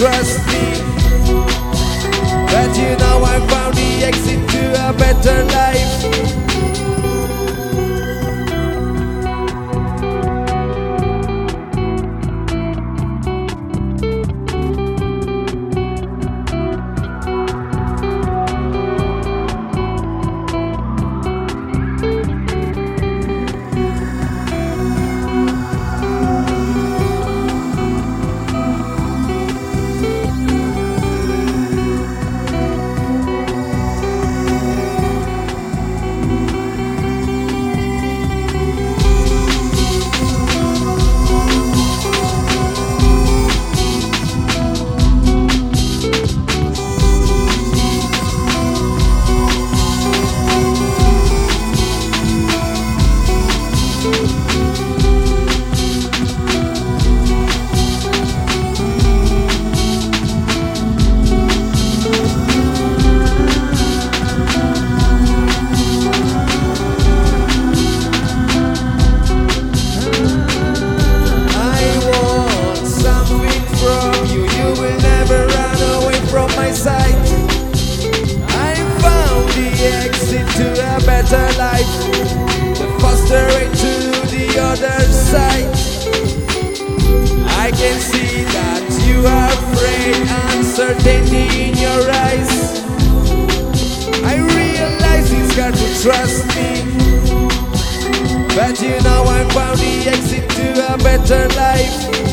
trust me. But you know I found the exit to a better life. The exit to a better life.